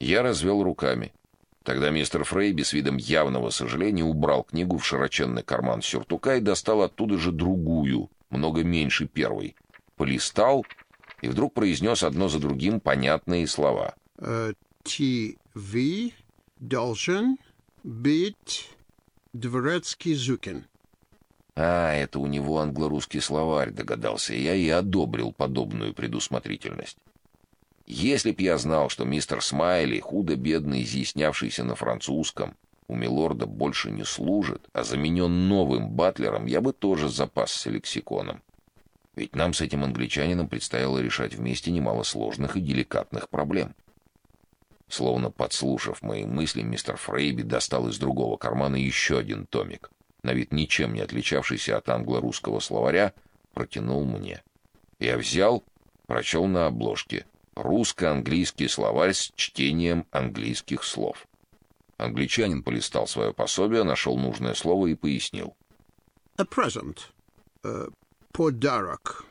Я развел руками. Тогда мистер Фрейби с видом явного сожаления убрал книгу в широченный карман сюртука и достал оттуда же другую, много меньше первой. Полистал и вдруг произнес одно за другим понятные слова. Э, ТВ должен быть дворецкий Зукин. А, это у него англо-русский словарь, догадался я и одобрил подобную предусмотрительность. Если б я знал, что мистер Смайли, худо-бедно изъяснявшийся на французском, у милорда больше не служит, а заменен новым батлером, я бы тоже запасся лексиконом. Ведь нам с этим англичанином предстояло решать вместе немало сложных и деликатных проблем. Словно подслушав мои мысли, мистер Фрейби достал из другого кармана еще один томик, на вид ничем не отличавшийся от англо-русского словаря, протянул мне. Я взял, прочел на обложке русско-английский словарь с чтением английских слов. Англичанин полистал свое пособие, нашел нужное слово и пояснил. A present. Uh, подарок.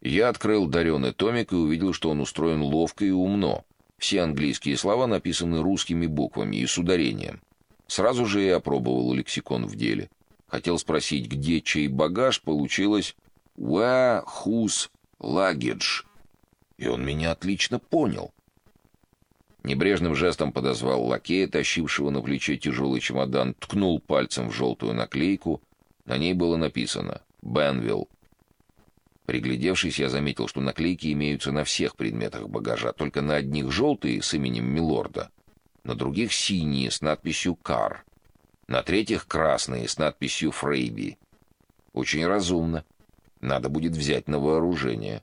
Я открыл даренный томик и увидел, что он устроен ловко и умно. Все английские слова написаны русскими буквами и с ударением. Сразу же я опробовал лексикон в деле. Хотел спросить, где чей багаж, получилось «Where whose luggage?» И он меня отлично понял. Небрежным жестом подозвал лакея, тащившего на плече тяжелый чемодан, ткнул пальцем в желтую наклейку. На ней было написано «Бенвилл». Приглядевшись, я заметил, что наклейки имеются на всех предметах багажа, только на одних желтые с именем Милорда, на других синие с надписью «Кар», на третьих красные с надписью «Фрейби». Очень разумно. Надо будет взять на вооружение.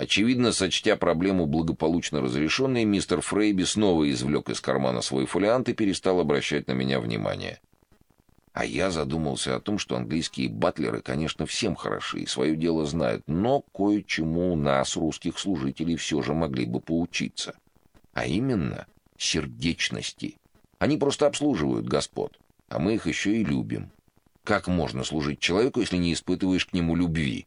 Очевидно, сочтя проблему благополучно разрешенной, мистер Фрейби снова извлек из кармана свой фолиант и перестал обращать на меня внимание. А я задумался о том, что английские батлеры, конечно, всем хороши и свое дело знают, но кое-чему у нас, русских служителей, все же могли бы поучиться. А именно сердечности. Они просто обслуживают господ, а мы их еще и любим. Как можно служить человеку, если не испытываешь к нему любви?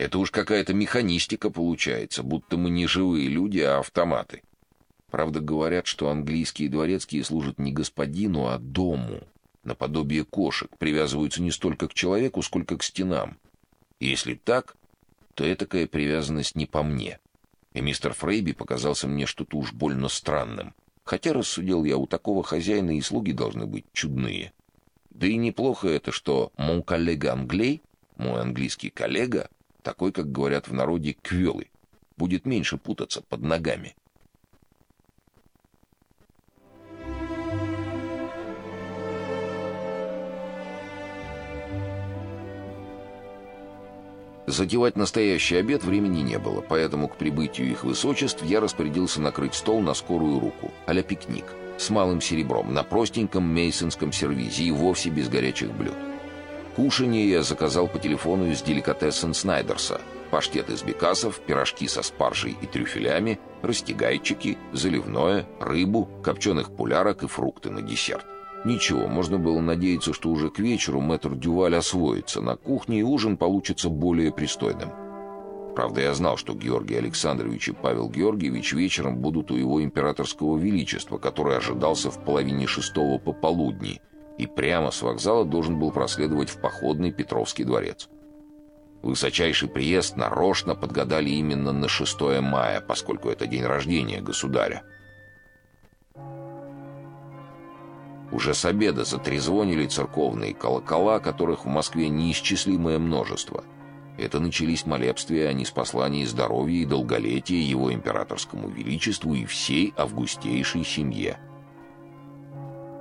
Это уж какая-то механистика получается, будто мы не живые люди, а автоматы. Правда, говорят, что английские дворецкие служат не господину, а дому наподобие кошек, привязываются не столько к человеку, сколько к стенам. Если так, то этакая привязанность не по мне. И мистер Фрейби показался мне что-то уж больно странным. Хотя, рассудил я, у такого хозяина и слуги должны быть чудные. Да и неплохо это, что мой коллега англей, мой английский коллега, такой, как говорят в народе, квелый, будет меньше путаться под ногами. Затевать настоящий обед времени не было, поэтому к прибытию их высочеств я распорядился накрыть стол на скорую руку, а пикник, с малым серебром, на простеньком мейсонском сервизе и вовсе без горячих блюд. Кушанье я заказал по телефону из деликатесен Снайдерса. Паштет из бекасов, пирожки со спаржей и трюфелями, растягайчики, заливное, рыбу, копченых пулярок и фрукты на десерт. Ничего, можно было надеяться, что уже к вечеру мэтр Дюваль освоится на кухне, и ужин получится более пристойным. Правда, я знал, что Георгий Александрович и Павел Георгиевич вечером будут у его императорского величества, который ожидался в половине шестого пополудни, и прямо с вокзала должен был проследовать в походный Петровский дворец. Высочайший приезд нарочно подгадали именно на 6 мая, поскольку это день рождения государя. Уже с обеда затрезвонили церковные колокола, которых в Москве неисчислимое множество. Это начались молебствия о неспослании здоровья и долголетия его императорскому величеству и всей августейшей семье.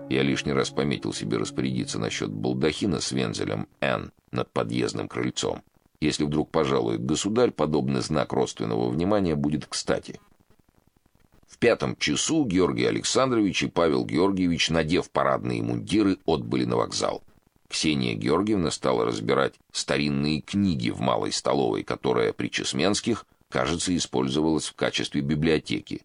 Я лишний раз пометил себе распорядиться насчет балдахина с вензелем «Н» над подъездным крыльцом. Если вдруг пожалует государь, подобный знак родственного внимания будет кстати. В пятом часу Георгий Александрович и Павел Георгиевич, надев парадные мундиры, отбыли на вокзал. Ксения Георгиевна стала разбирать старинные книги в малой столовой, которая при Чесменских, кажется, использовалась в качестве библиотеки.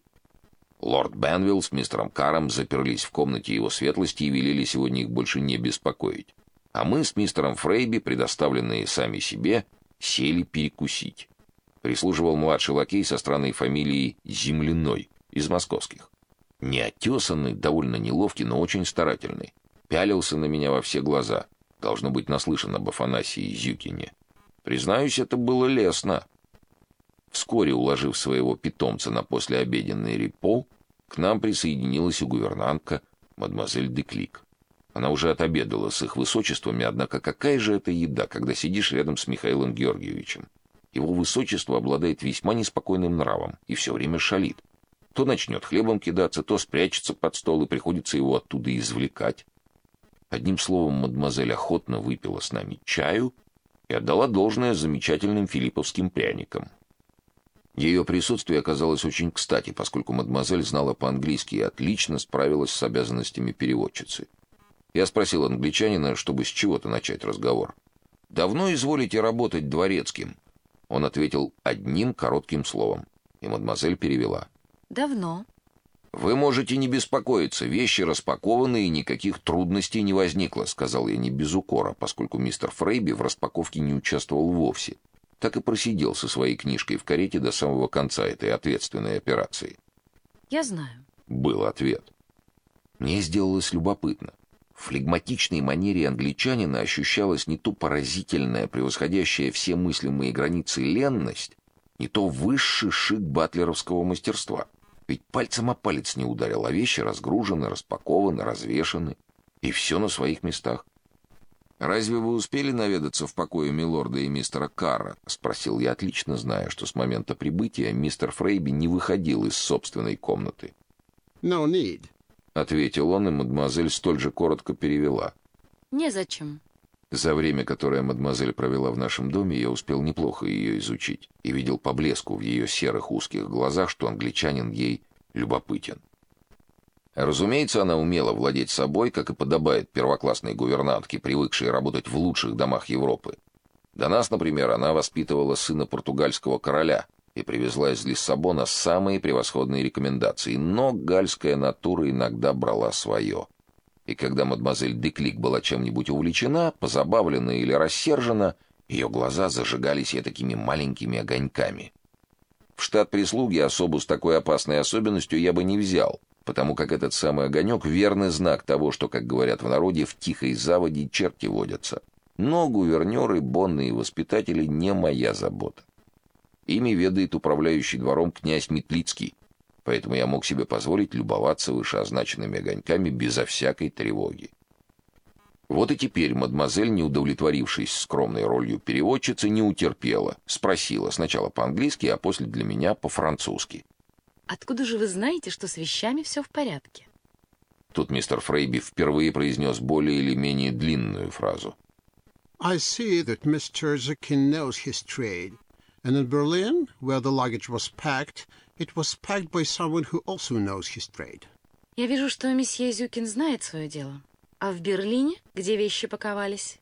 Лорд Бенвилл с мистером Каром заперлись в комнате его светлости и велели сегодня их больше не беспокоить. А мы с мистером Фрейби, предоставленные сами себе, сели перекусить. Прислуживал младший лакей со странной фамилией Земляной из московских. Неотесанный, довольно неловкий, но очень старательный. Пялился на меня во все глаза. Должно быть наслышан об Афанасии Зюкине. Признаюсь, это было лестно. Вскоре, уложив своего питомца на послеобеденный репо, к нам присоединилась и гувернантка мадемуазель Деклик. Она уже отобедала с их высочествами, однако какая же это еда, когда сидишь рядом с Михаилом Георгиевичем? Его высочество обладает весьма неспокойным нравом и все время шалит. То начнет хлебом кидаться, то спрячется под стол, и приходится его оттуда извлекать. Одним словом, мадемуазель охотно выпила с нами чаю и отдала должное замечательным филипповским пряникам. Ее присутствие оказалось очень кстати, поскольку мадемуазель знала по-английски и отлично справилась с обязанностями переводчицы. Я спросил англичанина, чтобы с чего-то начать разговор. «Давно изволите работать дворецким?» Он ответил одним коротким словом, и мадемуазель перевела. «Давно». «Вы можете не беспокоиться, вещи распакованы, и никаких трудностей не возникло», сказал я не без укора, поскольку мистер Фрейби в распаковке не участвовал вовсе. Так и просидел со своей книжкой в карете до самого конца этой ответственной операции. «Я знаю», — был ответ. Мне сделалось любопытно. В флегматичной манере англичанина ощущалась не то поразительная, превосходящая все мыслимые границы ленность, не то высший шик батлеровского мастерства. Ведь пальцем о палец не ударил, а вещи разгружены, распакованы, развешаны, и все на своих местах. «Разве вы успели наведаться в покое милорда и мистера Карра?» — спросил я, отлично зная, что с момента прибытия мистер Фрейби не выходил из собственной комнаты. No need ответил он, и мадемуазель столь же коротко перевела. Незачем. За время, которое мадемуазель провела в нашем доме, я успел неплохо ее изучить и видел по блеску в ее серых узких глазах, что англичанин ей любопытен. Разумеется, она умела владеть собой, как и подобает первоклассной гувернантке, привыкшей работать в лучших домах Европы. До нас, например, она воспитывала сына португальского короля, и привезла из Лиссабона самые превосходные рекомендации, но гальская натура иногда брала свое. И когда мадемуазель Деклик была чем-нибудь увлечена, позабавлена или рассержена, ее глаза зажигались и такими маленькими огоньками. В штат прислуги особу с такой опасной особенностью я бы не взял, потому как этот самый огонек — верный знак того, что, как говорят в народе, в тихой заводе черти водятся. Но гувернеры, бонны и воспитатели — не моя забота. Ими ведает управляющий двором князь Метлицкий, поэтому я мог себе позволить любоваться вышеозначенными огоньками безо всякой тревоги. Вот и теперь мадемуазель, не удовлетворившись скромной ролью переводчицы, не утерпела, спросила сначала по-английски, а после для меня по-французски. «Откуда же вы знаете, что с вещами все в порядке?» Тут мистер Фрейби впервые произнес более или менее длинную фразу. I see that Mr. Zukin knows his trade. And in Berlin, where the luggage was packed, it was packed by someone who also knows his trade. Я вижу, что месье Зюкин знает свое дело. А в Берлине, где вещи паковались,